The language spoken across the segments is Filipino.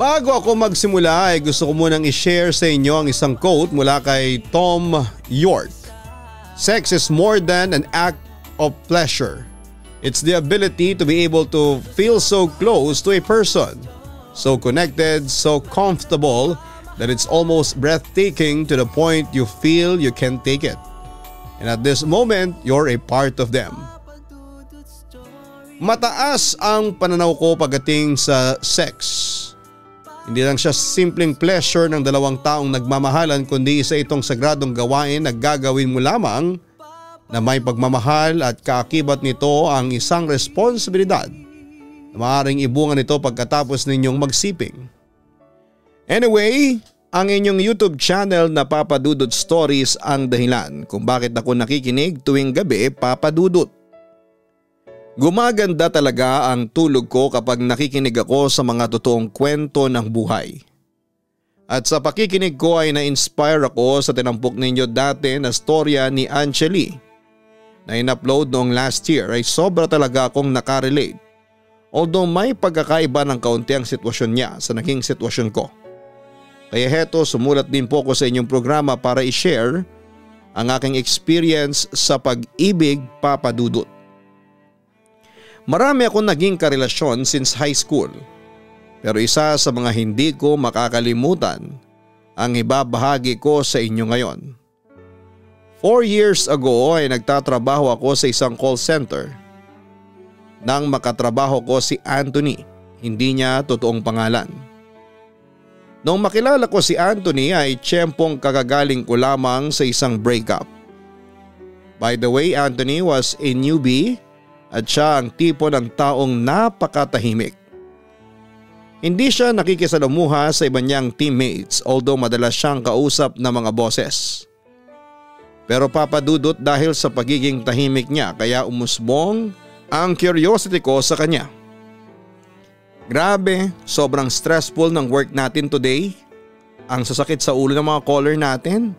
Bago ako magsimula ay gusto ko munang i-share sa inyo ang isang quote mula kay Tom York. Sex is more than an act of pleasure. It's the ability to be able to feel so close to a person, so connected, so comfortable that it's almost breathtaking to the point you feel you can't take it. And at this moment, you're a part of them. Mataas ang pananaw ko pagdating sa sex. Hindi lang siya simpleng pleasure ng dalawang taong nagmamahalan kundi isa itong sagradong gawain na gagawin mo lamang na may pagmamahal at kaakibat nito ang isang responsibilidad na maaaring ibungan nito pagkatapos ninyong magsiping. Anyway, ang inyong YouTube channel na Papadudot Stories ang dahilan kung bakit ako nakikinig tuwing gabi Papadudot. Gumaganda talaga ang tulog ko kapag nakikinig ako sa mga totoong kwento ng buhay. At sa pakikinig ko ay na-inspire ako sa tinampok ninyo dati na storya ni Angeli na in-upload noong last year ay sobra talaga akong nakarelate. Although may pagkakaiba ng kaunti ang sitwasyon niya sa naging sitwasyon ko. Kaya heto sumulat din po ako sa inyong programa para i-share ang aking experience sa pag-ibig papadudot. Marami akong naging karelasyon since high school. Pero isa sa mga hindi ko makakalimutan ang ibabahagi ko sa inyo ngayon. Four years ago ay nagtatrabaho ako sa isang call center. Nang makatrabaho ko si Anthony, hindi niya totoong pangalan. Nung makilala ko si Anthony ay tiyempong kakagaling ko lamang sa isang breakup. By the way, Anthony was a newbie at siya ang tipo ng taong napakatahimik. Hindi siya nakikisalamuha sa iba niyang teammates although madalas siyang kausap ng mga bosses. Pero papadudot dahil sa pagiging tahimik niya kaya umusbong ang curiosity ko sa kanya. Grabe, sobrang stressful ng work natin today. Ang sasakit sa ulo ng mga caller natin.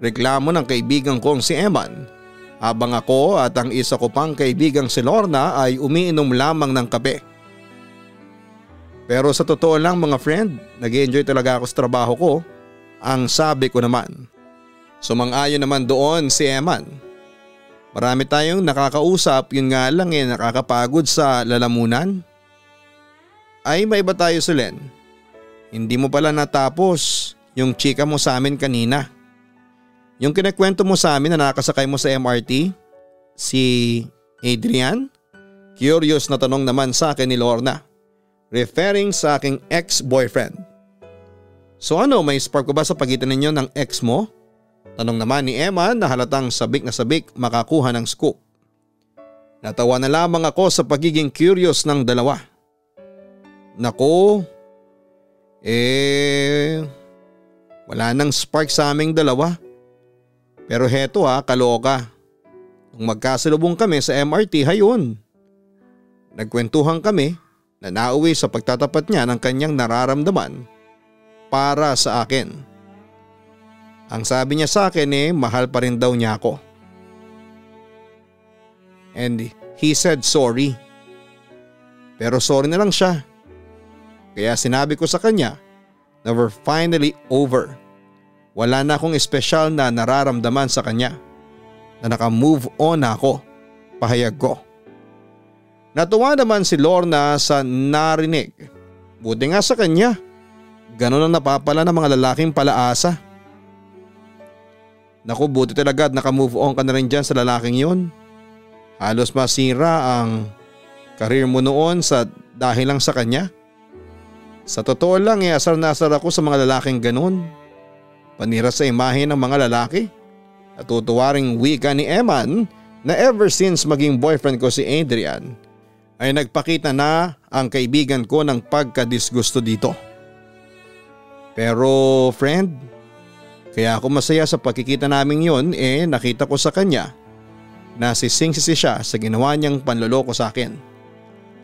Reklamo ng kaibigan kong si Eman. Habang ako at ang isa ko pang kaibigang si Lorna ay umiinom lamang ng kape. Pero sa totoo lang mga friend, nag enjoy talaga ako sa trabaho ko. Ang sabi ko naman. Sumang-ayon naman doon si Eman. Marami tayong nakakausap, yun nga lang eh nakakapagod sa lalamunan. Ay may iba tayo sa Len. Hindi mo pala natapos yung chika mo sa amin kanina. Yung kinakwento mo sa amin na nakasakay mo sa MRT, si Adrian? Curious na tanong naman sa akin ni Lorna, referring sa aking ex-boyfriend. So ano, may spark ba sa pagitan ninyo ng ex mo? Tanong naman ni Emma na halatang sabik na sabik makakuha ng scoop. Natawa na lamang ako sa pagiging curious ng dalawa. Nako, eh, wala nang spark sa aming dalawa. Pero heto ha, kaloka. Nung magkasalubong kami sa MRT, hayon. Nagkwentuhan kami na nauwi sa pagtatapat niya ng kanyang nararamdaman para sa akin. Ang sabi niya sa akin eh, mahal pa rin daw niya ako. And he said sorry. Pero sorry na lang siya. Kaya sinabi ko sa kanya na we're finally over. Wala na akong espesyal na nararamdaman sa kanya. Na naka-move on na ako. Pahayag ko. Natuwa naman si Lorna sa narinig. Buti nga sa kanya. Ganon ang napapala ng mga lalaking palaasa. Naku buti talaga at naka-move on ka na rin dyan sa lalaking yon. Halos masira ang karir mo noon sa dahil lang sa kanya. Sa totoo lang eh asar na asar ako sa mga lalaking ganun. Panira sa imahe ng mga lalaki. Natutuwa ring wika ni Eman na ever since maging boyfriend ko si Adrian ay nagpakita na ang kaibigan ko ng pagkadisgusto dito. Pero friend, kaya ako masaya sa pagkikita namin yon eh nakita ko sa kanya na sisingsisi siya sa ginawa niyang panloloko sa akin.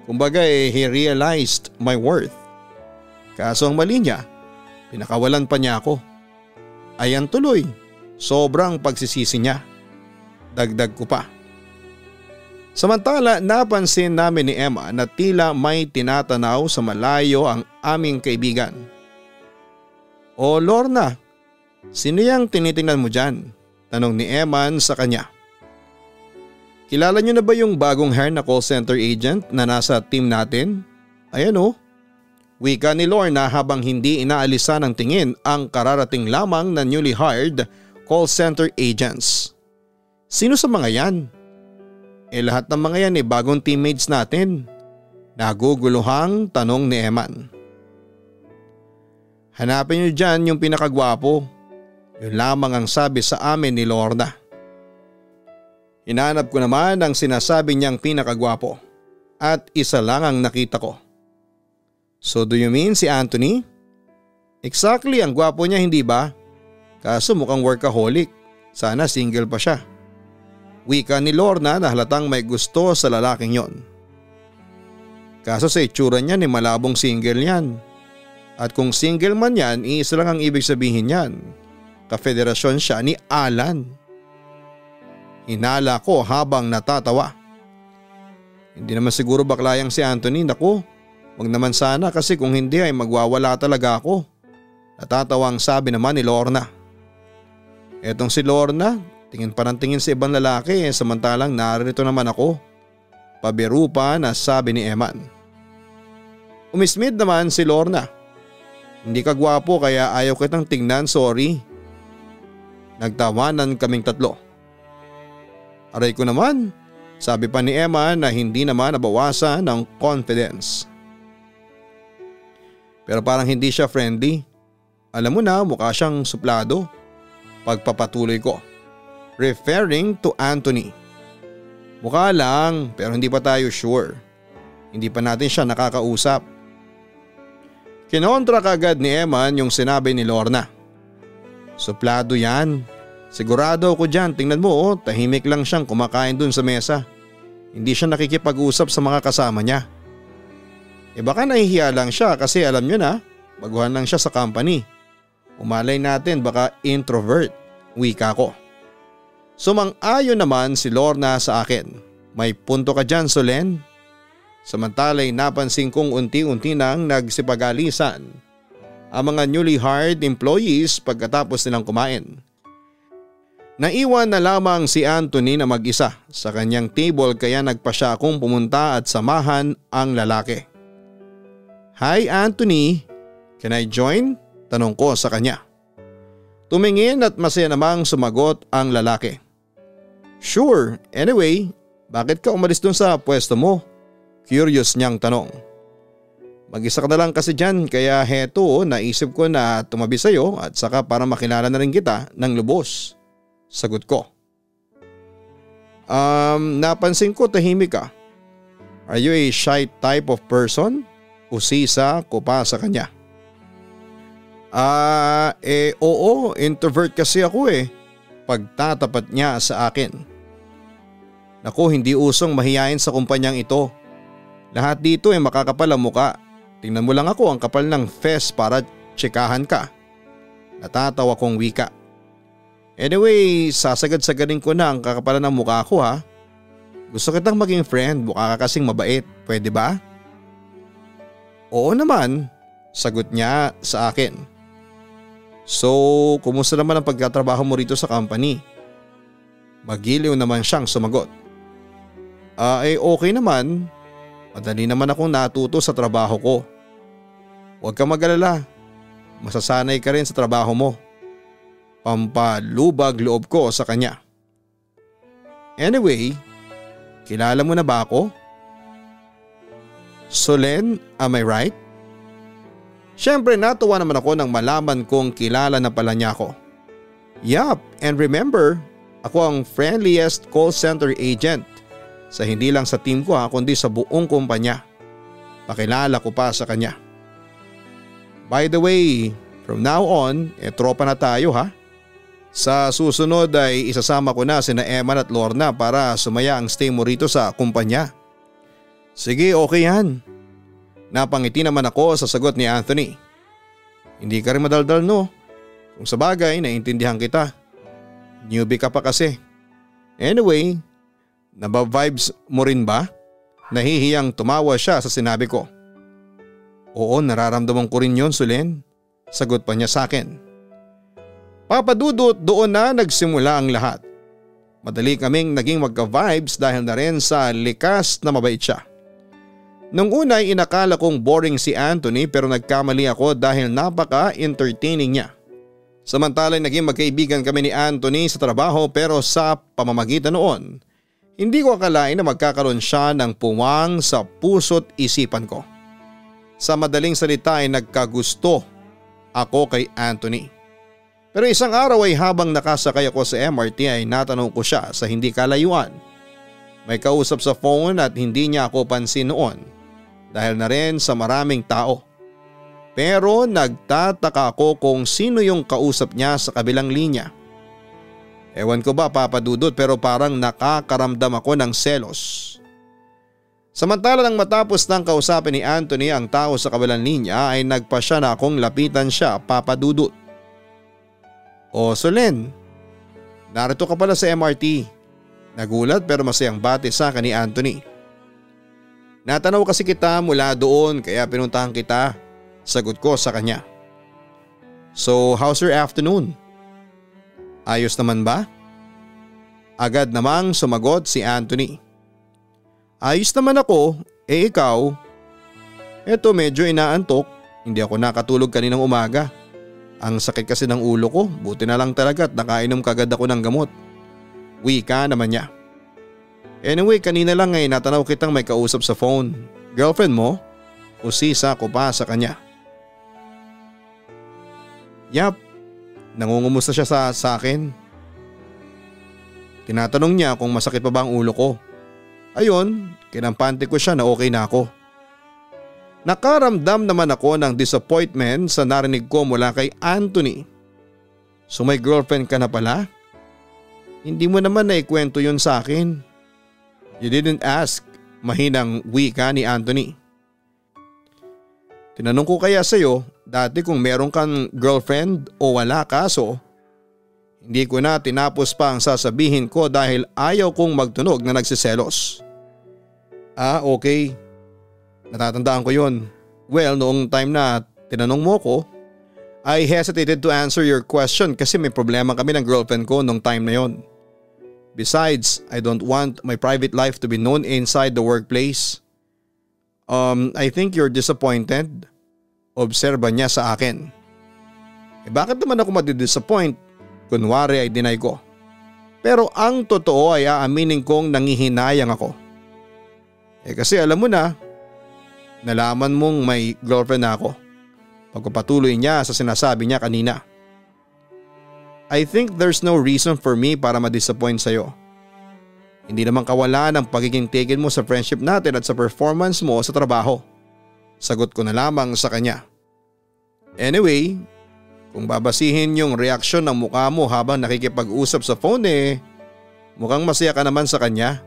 Kumbaga eh he realized my worth. Kaso ang mali niya, pinakawalan pa niya ako. Ayan tuloy, sobrang pagsisisi niya. Dagdag ko pa. Samantala napansin namin ni Emma na tila may tinatanaw sa malayo ang aming kaibigan. O Lorna, sino yung tinitingnan mo dyan? Tanong ni Eman sa kanya. Kilala niyo na ba yung bagong hair na call center agent na nasa team natin? Ayan o. Oh. Wika ni Lorna habang hindi inaalisa ng tingin ang kararating lamang na newly hired call center agents. Sino sa mga yan? Eh lahat ng mga yan eh bagong teammates natin. Naguguluhang tanong ni Eman. Hanapin niyo dyan yung pinakagwapo. Yun lamang ang sabi sa amin ni Lorna. Hinanap ko naman ang sinasabi niyang pinakagwapo at isa lang ang nakita ko. So do you mean si Anthony? Exactly ang gwapo niya hindi ba? Kaso mukhang workaholic. Sana single pa siya. Wika ni Lorna na halatang may gusto sa lalaking yon. Kaso sa itsura niya ni malabong single yan. At kung single man yan, isa lang ang ibig sabihin yan. Kafederasyon siya ni Alan. Hinala ko habang natatawa. Hindi naman siguro baklayang si Anthony. Naku, wag naman sana kasi kung hindi ay magwawala talaga ako. Natatawa ang sabi naman ni Lorna. Etong si Lorna, tingin pa ng tingin sa ibang lalaki eh, samantalang narito naman ako. Pabiru pa na sabi ni Eman. Umismid naman si Lorna. Hindi ka gwapo kaya ayaw kitang tingnan sorry. Nagtawanan kaming tatlo. Aray ko naman, sabi pa ni Emma na hindi naman nabawasan ng confidence. Pero parang hindi siya friendly. Alam mo na mukha siyang suplado. Pagpapatuloy ko. Referring to Anthony. Mukha lang pero hindi pa tayo sure. Hindi pa natin siya nakakausap. Kinontra kagad ni Eman yung sinabi ni Lorna. Suplado yan. Sigurado ako dyan, tingnan mo oh, tahimik lang siyang kumakain dun sa mesa. Hindi siya nakikipag-usap sa mga kasama niya. E baka nahihiya lang siya kasi alam nyo na, baguhan lang siya sa company. Umalay natin baka introvert, wika ko. Sumang-ayon naman si Lorna sa akin. May punto ka dyan Solen. Samantalay napansin kong unti-unti nang nagsipagalisan ang mga newly hired employees pagkatapos nilang kumain. Naiwan na lamang si Anthony na mag-isa sa kanyang table kaya nagpa siya akong pumunta at samahan ang lalaki. Hi Anthony, can I join? Tanong ko sa kanya. Tumingin at masaya namang sumagot ang lalaki. Sure, anyway, bakit ka umalis dun sa pwesto mo? Curious niyang tanong. Mag-isa ka na lang kasi dyan kaya heto naisip ko na tumabi sa'yo at saka para makilala na rin kita ng lubos. Sagot ko. Um, napansin ko tahimik ka. Are you a shy type of person? Usisa ko pa sa kanya. Ah, eh oo, introvert kasi ako eh. Pagtatapat niya sa akin. Naku, hindi usong mahiyain sa kumpanyang ito. Lahat dito ay eh, makakapal ang muka. Tingnan mo lang ako ang kapal ng fest para tsikahan ka. Natatawa kong wika. Anyway, sasagad-sagadin ko na ang kakapalan ng mukha ko ha. Gusto kitang maging friend, mukha ka kasing mabait, pwede ba? Oo naman, sagot niya sa akin. So, kumusta naman ang pagtatrabaho mo rito sa company? Magiliw naman siyang sumagot. Ah, eh okay naman. Madali naman akong natuto sa trabaho ko. Huwag kang magalala. Masasanay ka rin sa trabaho mo. Pampalubag loob ko sa kanya. Anyway, kilala mo na ba ako? Solen, am I right? Siyempre natuwa naman ako nang malaman kong kilala na pala niya ako. Yup, and remember, ako ang friendliest call center agent sa hindi lang sa team ko ha kundi sa buong kumpanya. Pakilala ko pa sa kanya. By the way, from now on, eh tropa na tayo ha. Sa susunod ay isasama ko na sina Emma at Lorna para sumaya ang stay mo rito sa kumpanya. Sige okay yan. Napangiti naman ako sa sagot ni Anthony. Hindi ka rin madaldal no. Kung sa bagay naiintindihan kita. Newbie ka pa kasi. Anyway, Naba-vibes mo rin ba? Nahihiyang tumawa siya sa sinabi ko. Oo nararamdaman ko rin yon Sulen. Sagot pa niya sa akin. Papadudot doon na nagsimula ang lahat. Madali kaming naging magka-vibes dahil na rin sa likas na mabait siya. Nung una ay inakala kong boring si Anthony pero nagkamali ako dahil napaka-entertaining niya. Samantalay naging magkaibigan kami ni Anthony sa trabaho pero sa pamamagitan noon, hindi ko akalain na magkakaroon siya ng puwang sa puso't isipan ko. Sa madaling salita ay nagkagusto ako kay Anthony. Pero isang araw ay habang nakasakay ako sa MRT ay natanong ko siya sa hindi kalayuan. May kausap sa phone at hindi niya ako pansin noon dahil na rin sa maraming tao. Pero nagtataka ako kung sino yung kausap niya sa kabilang linya. Ewan ko ba papadudot pero parang nakakaramdam ako ng selos. Samantala nang matapos ng kausapin ni Anthony ang tao sa kabilang linya ay nagpa siya na akong lapitan siya papadudot. O Solen, narito ka pala sa MRT. Nagulat pero masayang bati sa akin ni Anthony. Natanaw kasi kita mula doon kaya pinuntahan kita Sagot ko sa kanya. So how's your afternoon? Ayos naman ba? Agad namang sumagot si Anthony. Ayos naman ako, eh ikaw? Eto medyo inaantok, hindi ako nakatulog kaninang umaga. Ang sakit kasi ng ulo ko, buti na lang talaga at nakainom kagad ako ng gamot. Wika naman niya. Anyway, kanina lang ay natanaw kitang may kausap sa phone. Girlfriend mo? Usisa ko pa sa kanya. Yap, nangungumusta siya sa, sa akin. Tinatanong niya kung masakit pa ba ang ulo ko. Ayun, kinampante ko siya na okay na ako. Nakaramdam naman ako ng disappointment sa narinig ko mula kay Anthony. So may girlfriend ka na pala? Hindi mo naman naikwento yun sa akin. You didn't ask, mahinang wika ni Anthony. Tinanong ko kaya sa'yo Dati kung meron kang girlfriend o wala kaso, hindi ko na tinapos pa ang sasabihin ko dahil ayaw kong magtunog na nagsiselos. Ah okay, natatandaan ko yon. Well noong time na tinanong mo ko, I hesitated to answer your question kasi may problema kami ng girlfriend ko nung time na yon. Besides, I don't want my private life to be known inside the workplace. Um, I think you're disappointed obserba niya sa akin. Eh bakit naman ako madidisappoint? Kunwari ay deny ko. Pero ang totoo ay aaminin kong nangihinayang ako. Eh kasi alam mo na, nalaman mong may girlfriend na ako. Pagpapatuloy niya sa sinasabi niya kanina. I think there's no reason for me para ma-disappoint sa'yo. Hindi naman kawalan ang pagiging taken mo sa friendship natin at sa performance mo sa trabaho. Sagot ko na lamang sa kanya. Anyway, kung babasihin yung reaksyon ng mukha mo habang nakikipag-usap sa phone eh, mukhang masaya ka naman sa kanya.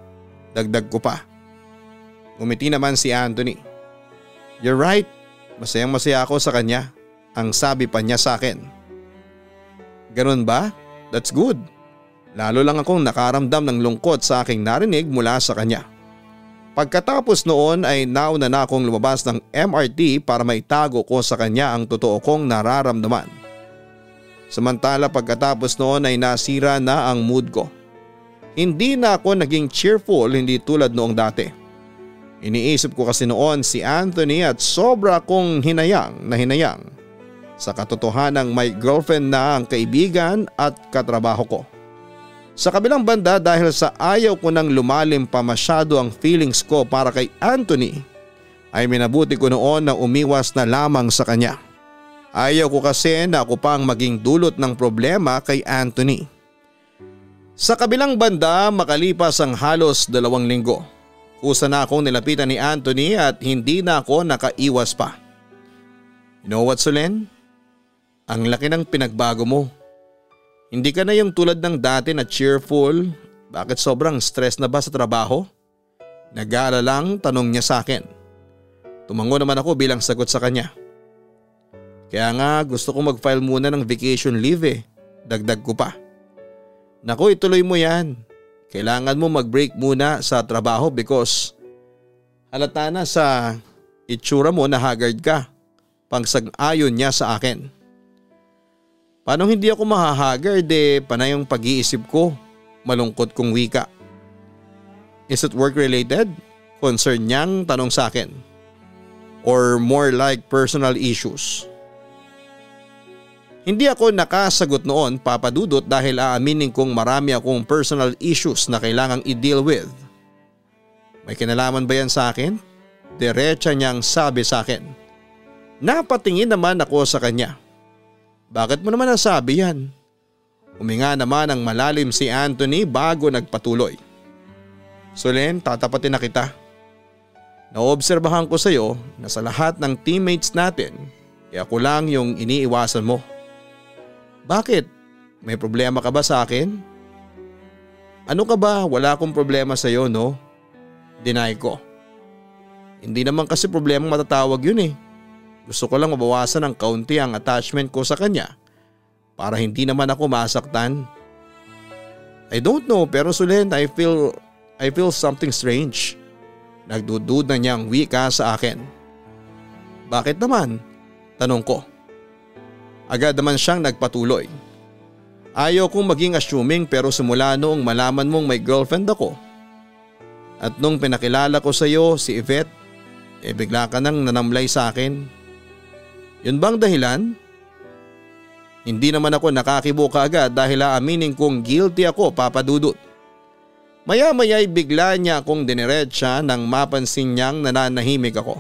Dagdag ko pa. Ngumiti naman si Anthony. You're right, masayang masaya ako sa kanya. Ang sabi pa niya sa akin. Ganun ba? That's good. Lalo lang akong nakaramdam ng lungkot sa aking narinig mula sa kanya. Pagkatapos noon ay nauna na akong lumabas ng MRT para maitago ko sa kanya ang totoo kong nararamdaman. Samantala pagkatapos noon ay nasira na ang mood ko. Hindi na ako naging cheerful hindi tulad noong dati. Iniisip ko kasi noon si Anthony at sobra kong hinayang na hinayang sa katotohanang may girlfriend na ang kaibigan at katrabaho ko. Sa kabilang banda dahil sa ayaw ko nang lumalim pa masyado ang feelings ko para kay Anthony ay minabuti ko noon na umiwas na lamang sa kanya. Ayaw ko kasi na ako pang maging dulot ng problema kay Anthony. Sa kabilang banda makalipas ang halos dalawang linggo. Kusa na akong nilapitan ni Anthony at hindi na ako nakaiwas pa. You know what Solen? Ang laki ng pinagbago mo. Hindi ka na yung tulad ng dati na cheerful. Bakit sobrang stress na ba sa trabaho? Nag-aalala lang tanong niya sa akin. Tumango naman ako bilang sagot sa kanya. Kaya nga gusto ko mag-file muna ng vacation leave eh. Dagdag ko pa. Naku ituloy mo yan. kailangan mo mag-break muna sa trabaho because halata na sa itsura mo na haggard ka pang sag-ayon niya sa akin. Paano hindi ako mahahagard eh panay yung pag-iisip ko, malungkot kong wika. Is it work related? Concern niyang tanong sa akin. Or more like personal issues? Hindi ako nakasagot noon papadudot dahil aaminin kong marami akong personal issues na kailangang i-deal with. May kinalaman ba yan sa akin? Diretsa niyang sabi sa akin. Napatingin naman ako sa kanya. Bakit mo naman nasabi yan? Huminga naman ang malalim si Anthony bago nagpatuloy. Solen, tatapatin na kita. Naobserbahan ko sa iyo na sa lahat ng teammates natin, kaya ako lang yung iniiwasan mo. Bakit? May problema ka ba sa akin? Ano ka ba? Wala akong problema sa iyo no? Deny ko. Hindi naman kasi problema matatawag yun eh. Gusto ko lang mabawasan ng kaunti ang attachment ko sa kanya para hindi naman ako masaktan. I don't know pero Sulen I feel I feel something strange. Nagdududa niyang wika sa akin. Bakit naman? Tanong ko. Agad naman siyang nagpatuloy. Ayaw kong maging assuming pero simula noong malaman mong may girlfriend ako. At nung pinakilala ko sa iyo si Yvette, eh bigla ka nang nanamlay sa akin. Yun bang dahilan? Hindi naman ako nakakibuka agad dahil aaminin kong guilty ako papadudot. Maya maya'y bigla niya akong diniretsa nang mapansin niyang nananahimik ako.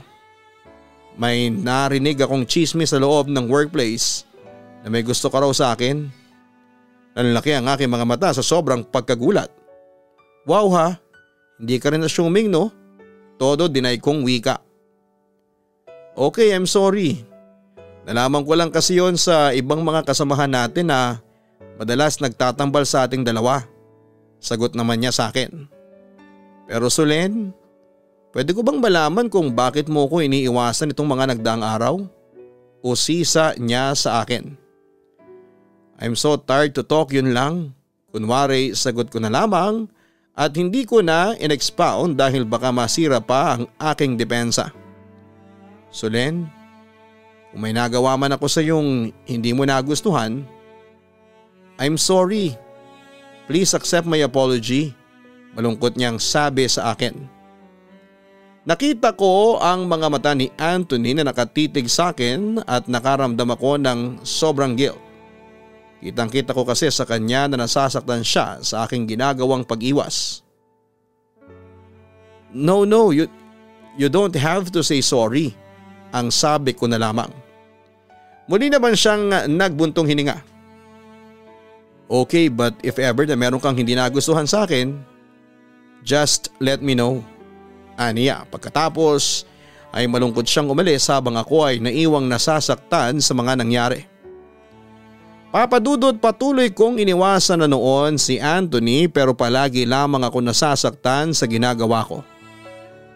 May narinig akong chismis sa loob ng workplace na may gusto ka raw sa akin. Nanlaki ang aking mga mata sa sobrang pagkagulat. Wow ha, hindi ka rin assuming no? Todo dinay kong wika. Okay, I'm sorry. Nalaman ko lang kasi yon sa ibang mga kasamahan natin na madalas nagtatambal sa ating dalawa. Sagot naman niya sa akin. Pero Sulen, pwede ko bang malaman kung bakit mo ko iniiwasan itong mga nagdaang araw? O sisa niya sa akin? I'm so tired to talk yun lang. Kunwari sagot ko na lamang at hindi ko na in-expound dahil baka masira pa ang aking depensa. Solen, kung may nagawa man ako sa yung hindi mo nagustuhan, I'm sorry. Please accept my apology. Malungkot niyang sabi sa akin. Nakita ko ang mga mata ni Anthony na nakatitig sa akin at nakaramdam ako ng sobrang guilt. Kitang kita ko kasi sa kanya na nasasaktan siya sa aking ginagawang pag-iwas. No, no, you, you don't have to say sorry. Ang sabi ko na lamang. Muli naman siyang nagbuntong hininga. Okay but if ever na meron kang hindi nagustuhan sa akin, just let me know. Aniya pagkatapos ay malungkot siyang umalis habang ako ay naiwang nasasaktan sa mga nangyari. Papadudod patuloy kong iniwasan na noon si Anthony pero palagi lamang ako nasasaktan sa ginagawa ko.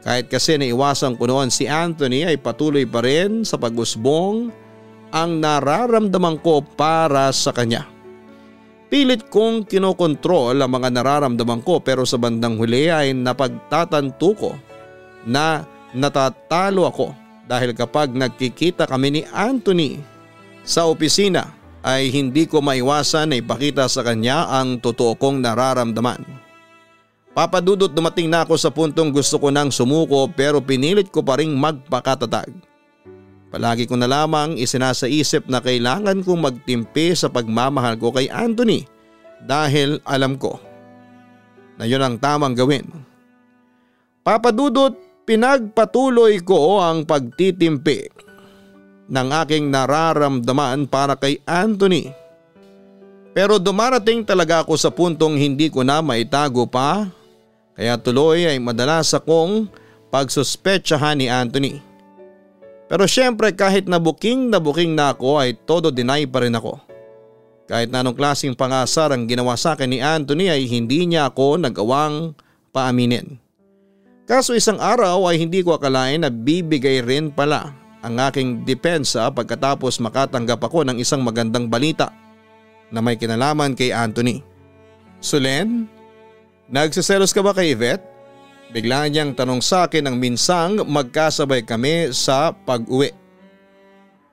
Kahit kasi naiwasan ko noon si Anthony ay patuloy pa rin sa pagusbong ang nararamdaman ko para sa kanya. Pilit kong kinokontrol ang mga nararamdaman ko pero sa bandang huli ay napagtatanto ko na natatalo ako dahil kapag nagkikita kami ni Anthony sa opisina ay hindi ko maiwasan na ipakita sa kanya ang totoo kong nararamdaman. Papadudot dumating na ako sa puntong gusto ko nang sumuko pero pinilit ko pa ring magpakatatag. Palagi ko na lamang isinasaisip na kailangan kong magtimpi sa pagmamahal ko kay Anthony dahil alam ko na yun ang tamang gawin. Papadudot pinagpatuloy ko ang pagtitimpi ng aking nararamdaman para kay Anthony. Pero dumarating talaga ako sa puntong hindi ko na maitago pa kaya tuloy ay madalas akong pagsuspetsahan ni Anthony. Pero syempre kahit na booking na booking na ako ay todo deny pa rin ako. Kahit na anong klaseng pangasar ang ginawa sa akin ni Anthony ay hindi niya ako nagawang paaminin. Kaso isang araw ay hindi ko akalain na bibigay rin pala ang aking depensa pagkatapos makatanggap ako ng isang magandang balita na may kinalaman kay Anthony. Sulen, Nagsiselos ka ba kay Yvette? Bigla niyang tanong sa akin ng minsang magkasabay kami sa pag-uwi.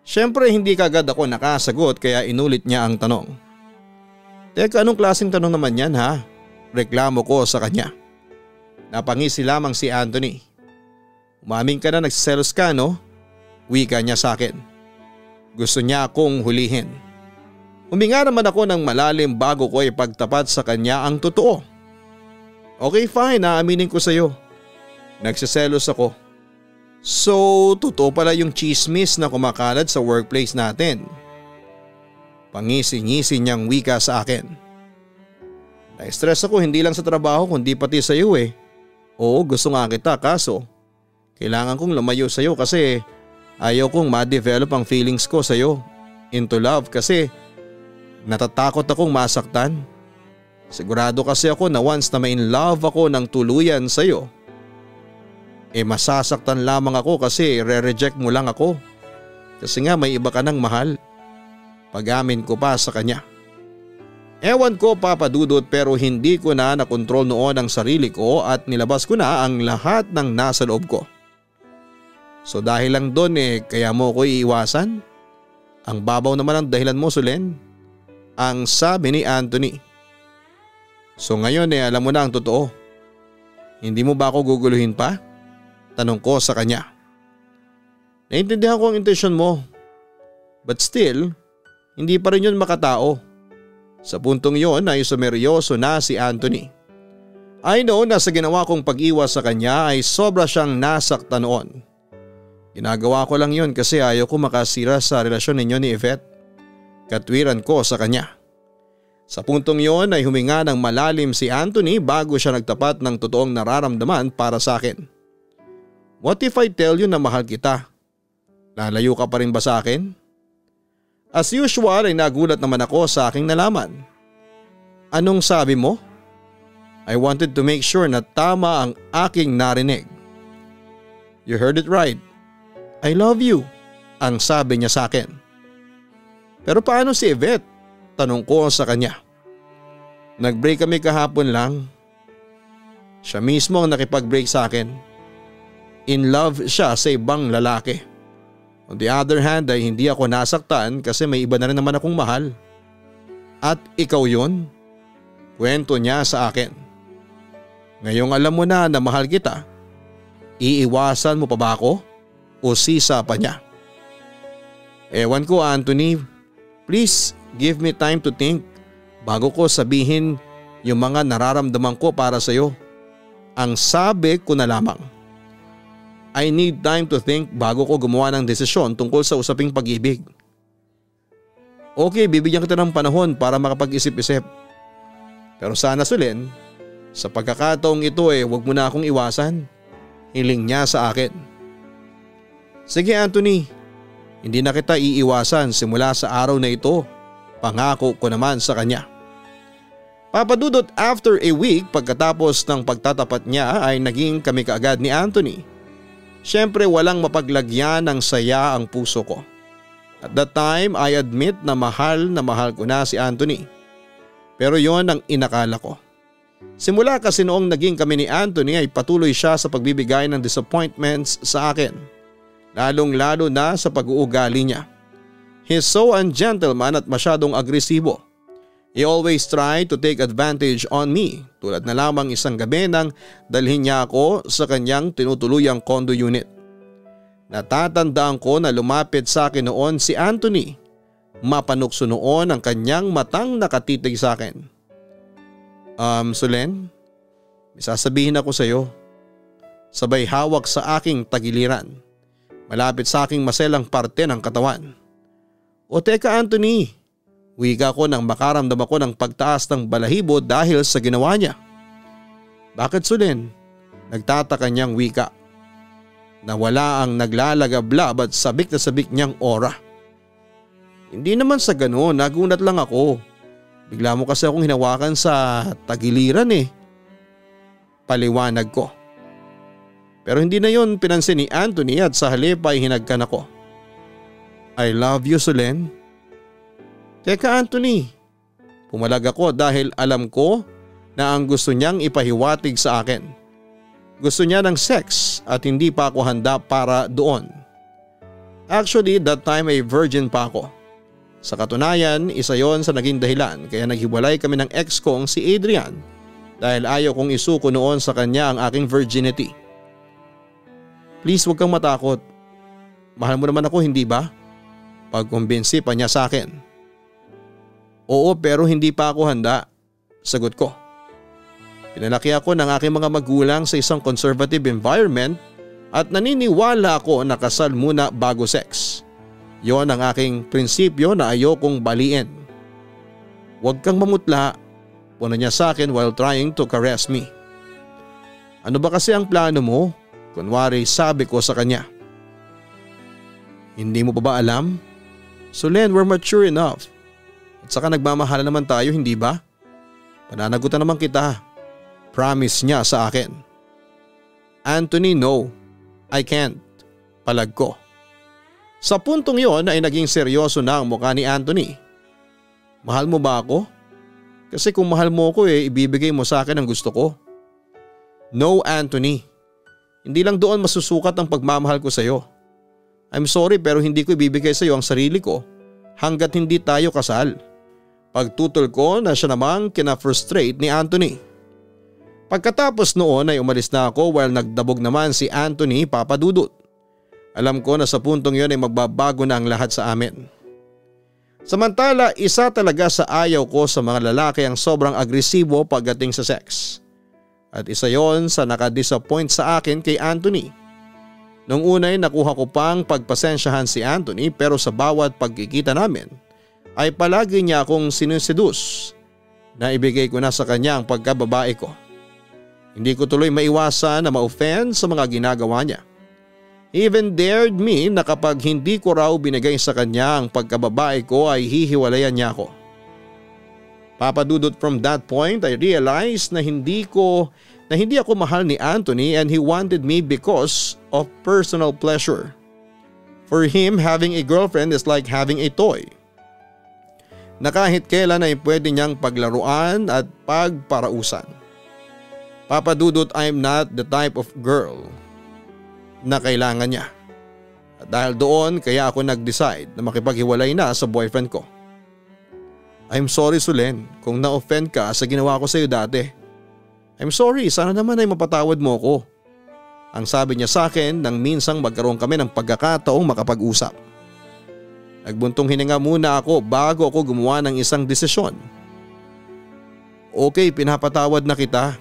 Siyempre hindi kagad ako nakasagot kaya inulit niya ang tanong. Teka anong klaseng tanong naman yan ha? Reklamo ko sa kanya. Napangisi lamang si Anthony. Umaming ka na nagsiselos ka no? Wika niya sa akin. Gusto niya akong hulihin. Huminga naman ako ng malalim bago ko ipagtapat sa kanya ang totoo. Okay fine, naaminin ko sa iyo. Nagsiselos ako. So, totoo pala yung chismis na kumakalat sa workplace natin. Pangisi-ngisi niyang wika sa akin. Na-stress ako hindi lang sa trabaho kundi pati sa iyo eh. Oo gusto nga kita kaso kailangan kong lumayo sa iyo kasi ayaw kong ma-develop ang feelings ko sa iyo into love kasi natatakot akong masaktan. Sigurado kasi ako na once na ma-in love ako ng tuluyan sa iyo, eh masasaktan lamang ako kasi re-reject mo lang ako. Kasi nga may iba ka ng mahal. Pag-amin ko pa sa kanya. Ewan ko papadudot pero hindi ko na nakontrol noon ang sarili ko at nilabas ko na ang lahat ng nasa loob ko. So dahil lang doon eh kaya mo ko iiwasan? Ang babaw naman ang dahilan mo Sulen. Ang sabi ni Anthony. So ngayon eh alam mo na ang totoo. Hindi mo ba ako guguluhin pa? Tanong ko sa kanya. Naintindihan ko ang intensyon mo. But still, hindi pa rin yun makatao. Sa puntong yon ay sumeryoso na si Anthony. I know na sa ginawa kong pag-iwas sa kanya ay sobra siyang nasakta noon. Ginagawa ko lang yon kasi ayaw ko makasira sa relasyon ninyo ni Yvette. Katwiran ko sa kanya. Sa puntong yon ay huminga ng malalim si Anthony bago siya nagtapat ng totoong nararamdaman para sa akin. What if I tell you na mahal kita? Lalayo ka pa rin ba sa akin? As usual ay nagulat naman ako sa aking nalaman. Anong sabi mo? I wanted to make sure na tama ang aking narinig. You heard it right. I love you, ang sabi niya sa akin. Pero paano si Yvette? Tanong ko sa kanya. Nag-break kami kahapon lang. Siya mismo ang nakipag-break sa akin. In love siya sa ibang lalaki. On the other hand ay hindi ako nasaktan kasi may iba na rin naman akong mahal. At ikaw yun? Kwento niya sa akin. Ngayong alam mo na na mahal kita, iiwasan mo pa ba ako? O sisa pa niya? Ewan ko Anthony, please give me time to think bago ko sabihin yung mga nararamdaman ko para sa iyo. Ang sabi ko na lamang. I need time to think bago ko gumawa ng desisyon tungkol sa usaping pag-ibig. Okay, bibigyan kita ng panahon para makapag-isip-isip. Pero sana Sulen, sa pagkakataong ito eh wag mo na akong iwasan. Hiling niya sa akin. Sige Anthony, hindi na kita iiwasan simula sa araw na ito. Pangako ko naman sa kanya. Papadudot after a week pagkatapos ng pagtatapat niya ay naging kami kaagad ni Anthony. Siyempre walang mapaglagyan ng saya ang puso ko. At that time I admit na mahal na mahal ko na si Anthony. Pero yon ang inakala ko. Simula kasi noong naging kami ni Anthony ay patuloy siya sa pagbibigay ng disappointments sa akin. Lalong lalo na sa pag-uugali niya. He's so ungentleman at masyadong agresibo. He always tried to take advantage on me tulad na lamang isang gabi nang dalhin niya ako sa kanyang tinutuluyang condo unit. Natatandaan ko na lumapit sa akin noon si Anthony. Mapanukso noon ang kanyang matang nakatitig sa akin. Um, Sulen, may sasabihin ako sa iyo. Sabay hawak sa aking tagiliran. Malapit sa aking maselang parte ng katawan. O teka Anthony, Wika ko nang makaramdam ako ng pagtaas ng balahibo dahil sa ginawa niya. Bakit Sulen? Nagtataka niyang wika. Nawala ang naglalagablab at sabik na sabik niyang aura. Hindi naman sa ganoon, nagunat lang ako. Bigla mo kasi akong hinawakan sa tagiliran eh. Paliwanag ko. Pero hindi na yon pinansin ni Anthony at sa halip ay hinagkan ako. I love you Sulen. Teka Anthony, pumalag ako dahil alam ko na ang gusto niyang ipahiwatig sa akin. Gusto niya ng sex at hindi pa ako handa para doon. Actually that time ay virgin pa ako. Sa katunayan, isa yon sa naging dahilan kaya naghiwalay kami ng ex kong si Adrian dahil ayaw kong isuko noon sa kanya ang aking virginity. Please huwag kang matakot. Mahal mo naman ako hindi ba? Pagkumbinsi pa niya sa akin. Oo pero hindi pa ako handa. Sagot ko. Pinalaki ako ng aking mga magulang sa isang conservative environment at naniniwala ako na kasal muna bago sex. Yon ang aking prinsipyo na ayokong baliin. Huwag kang mamutla, puna niya sa akin while trying to caress me. Ano ba kasi ang plano mo? Kunwari sabi ko sa kanya. Hindi mo pa ba alam? So Len, we're mature enough. At saka nagmamahala naman tayo, hindi ba? Pananagutan naman kita. Promise niya sa akin. Anthony, no. I can't. Palag ko. Sa puntong yon ay naging seryoso na ang mukha ni Anthony. Mahal mo ba ako? Kasi kung mahal mo ako eh ibibigay mo sa akin ang gusto ko. No Anthony. Hindi lang doon masusukat ang pagmamahal ko sa iyo. I'm sorry pero hindi ko ibibigay sa iyo ang sarili ko hanggat hindi tayo kasal. Pagtutol ko na siya namang kina-frustrate ni Anthony. Pagkatapos noon ay umalis na ako while nagdabog naman si Anthony papadudot. Alam ko na sa puntong yon ay magbabago na ang lahat sa amin. Samantala isa talaga sa ayaw ko sa mga lalaki ang sobrang agresibo pagdating sa sex. At isa yon sa nakadisappoint sa akin kay Anthony. Nung unay nakuha ko pang pagpasensyahan si Anthony pero sa bawat pagkikita namin ay palagi niya akong sinusedus na ibigay ko na sa kanya ang pagkababae ko. Hindi ko tuloy maiwasan na ma-offend sa mga ginagawa niya even dared me na kapag hindi ko raw binigay sa kanya ang pagkababae ko ay hihiwalayan niya ako. Papadudot from that point I realized na hindi ko na hindi ako mahal ni Anthony and he wanted me because of personal pleasure. For him, having a girlfriend is like having a toy. Na kahit kailan ay pwede niyang paglaruan at pagparausan. Papadudot I'm not the type of girl na kailangan niya. At dahil doon kaya ako nag-decide na makipaghiwalay na sa boyfriend ko. I'm sorry Sulen kung na-offend ka sa ginawa ko sa iyo dati. I'm sorry, sana naman ay mapatawad mo ko. Ang sabi niya sa akin nang minsang magkaroon kami ng pagkakataong makapag-usap. Nagbuntong hininga muna ako bago ako gumawa ng isang desisyon. Okay, pinapatawad na kita.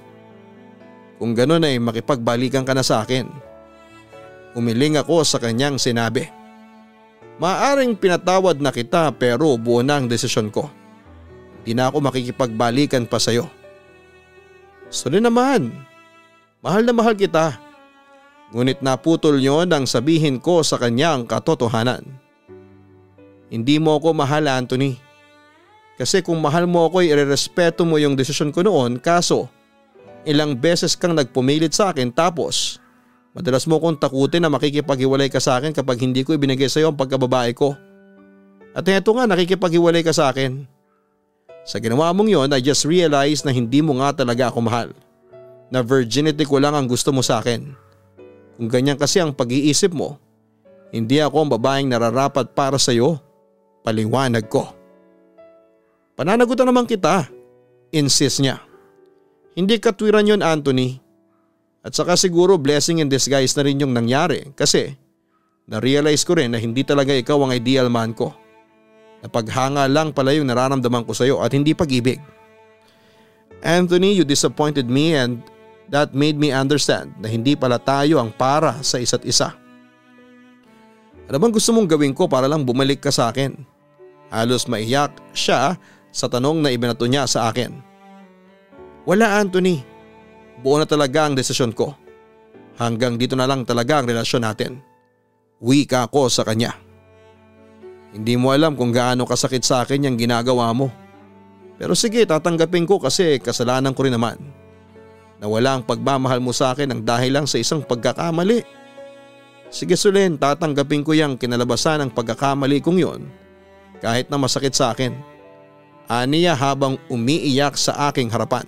Kung ganun ay makipagbalikan ka na sa akin. Umiling ako sa kanyang sinabi. Maaring pinatawad na kita pero buo na ang desisyon ko. Di na ako makikipagbalikan pa sa'yo. Sorry naman. Mahal na mahal kita. Ngunit naputol niyo nang sabihin ko sa kanyang katotohanan. Hindi mo ako mahal Anthony. Kasi kung mahal mo ako irerespeto mo yung desisyon ko noon kaso ilang beses kang nagpumilit sa akin tapos Madalas mo kong takutin na makikipaghiwalay ka sa akin kapag hindi ko ibinigay sa iyo ang pagkababae ko. At eto nga nakikipaghiwalay ka sa akin. Sa ginawa mong yon I just realized na hindi mo nga talaga ako mahal. Na virginity ko lang ang gusto mo sa akin. Kung ganyan kasi ang pag-iisip mo, hindi ako ang babaeng nararapat para sa iyo. Paliwanag ko. Pananagutan naman kita. Insist niya. Hindi katwiran yon Anthony. At saka siguro blessing in disguise na rin yung nangyari kasi na-realize ko rin na hindi talaga ikaw ang ideal man ko. Napaghanga lang pala yung nararamdaman ko sa iyo at hindi pag-ibig. Anthony, you disappointed me and that made me understand na hindi pala tayo ang para sa isa't isa. Ano bang gusto mong gawin ko para lang bumalik ka sa akin? Halos maiyak siya sa tanong na ibinato niya sa akin. Wala Anthony, buo na talaga ang desisyon ko. Hanggang dito na lang talaga ang relasyon natin. Wika ko sa kanya. Hindi mo alam kung gaano kasakit sa akin yung ginagawa mo. Pero sige tatanggapin ko kasi kasalanan ko rin naman. Nawala ang pagmamahal mo sa akin ng dahil lang sa isang pagkakamali. Sige Sulen, tatanggapin ko yung kinalabasan ng pagkakamali kong yon kahit na masakit sa akin. Aniya habang umiiyak sa aking harapan.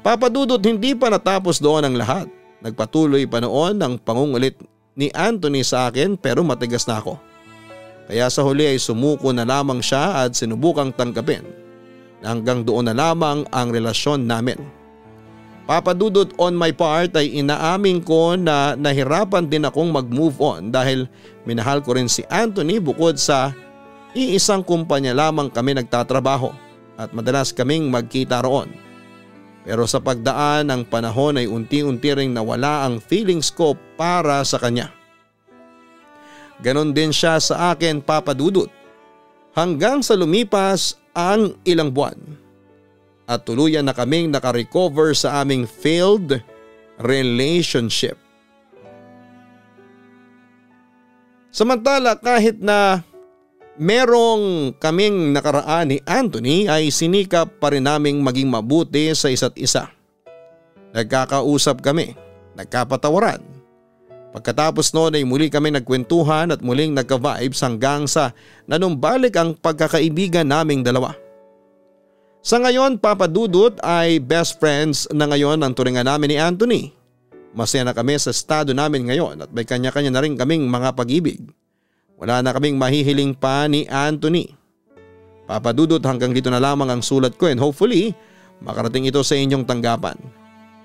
Papadudot hindi pa natapos doon ang lahat. Nagpatuloy pa noon ang pangungulit ni Anthony sa akin pero matigas na ako. Kaya sa huli ay sumuko na lamang siya at sinubukang tanggapin hanggang doon na lamang ang relasyon namin. Papadudot on my part ay inaamin ko na nahirapan din akong mag-move on dahil minahal ko rin si Anthony bukod sa iisang kumpanya lamang kami nagtatrabaho at madalas kaming magkita roon. Pero sa pagdaan ng panahon ay unti-unti ring nawala ang feelings ko para sa kanya. Ganon din siya sa akin papadudot hanggang sa lumipas ang ilang buwan at tuluyan na kaming nakarecover sa aming failed relationship. Samantala kahit na merong kaming nakaraan ni Anthony ay sinikap pa rin naming maging mabuti sa isa't isa. Nagkakausap kami, nagkapatawaran. Pagkatapos noon ay muli kami nagkwentuhan at muling nagka-vibes hanggang sa nanumbalik ang pagkakaibigan naming dalawa. Sa ngayon Papa Dudut ay best friends na ngayon ang turingan namin ni Anthony. Masaya na kami sa estado namin ngayon at may kanya-kanya na rin kaming mga pag-ibig. Wala na kaming mahihiling pa ni Anthony. Papa Dudut hanggang dito na lamang ang sulat ko and hopefully makarating ito sa inyong tanggapan.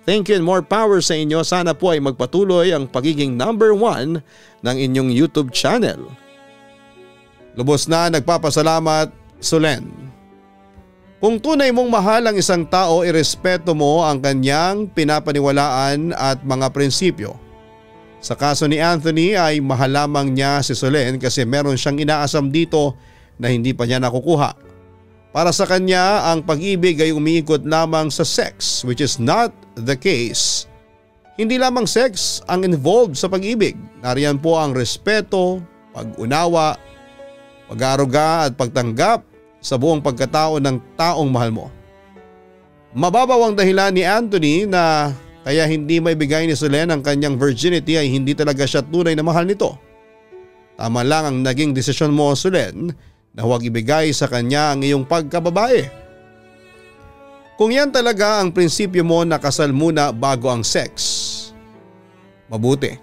Thank you and more power sa inyo. Sana po ay magpatuloy ang pagiging number one ng inyong YouTube channel. Lubos na nagpapasalamat, Solen. Kung tunay mong mahal ang isang tao, irespeto mo ang kanyang pinapaniwalaan at mga prinsipyo. Sa kaso ni Anthony ay mahal lamang niya si Solen kasi meron siyang inaasam dito na hindi pa niya nakukuha. Para sa kanya, ang pag-ibig ay umiikot lamang sa sex which is not the case. Hindi lamang sex ang involved sa pag-ibig. Nariyan po ang respeto, pag-unawa, pag-aruga at pagtanggap sa buong pagkatao ng taong mahal mo. Mababaw ang dahilan ni Anthony na kaya hindi may bigay ni Solen ang kanyang virginity ay hindi talaga siya tunay na mahal nito. Tama lang ang naging desisyon mo Solen na huwag ibigay sa kanya ang iyong pagkababae. Kung yan talaga ang prinsipyo mo na kasal muna bago ang sex, mabuti.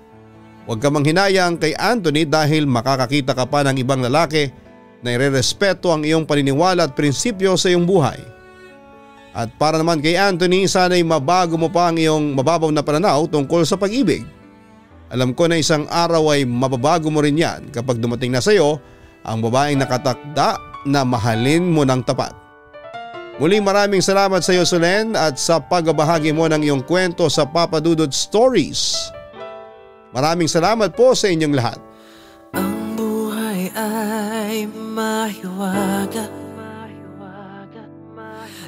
Huwag ka manghinayang kay Anthony dahil makakakita ka pa ng ibang lalaki na irerespeto ang iyong paniniwala at prinsipyo sa iyong buhay. At para naman kay Anthony, sana'y mabago mo pa ang iyong mababaw na pananaw tungkol sa pag-ibig. Alam ko na isang araw ay mababago mo rin yan kapag dumating na sa iyo ang babaeng nakatakda na mahalin mo ng tapat. Muling maraming salamat sa iyo Solen at sa pagbabahagi mo ng iyong kwento sa Papa Dudod Stories. Maraming salamat po sa inyong lahat. Ay mahiwaga.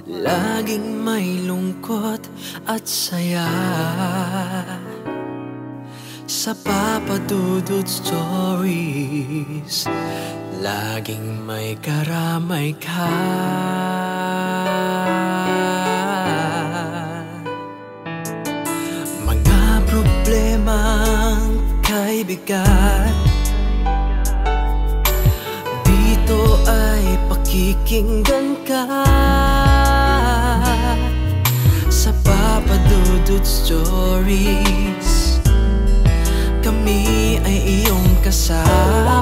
Laging may lungkot at saya. Sa papadudod stories Laging may karamay ka. Mga problemang kaibigan ito ay pakikinggan ka. Sa Papa Dudut Stories Kami ay iyong kasama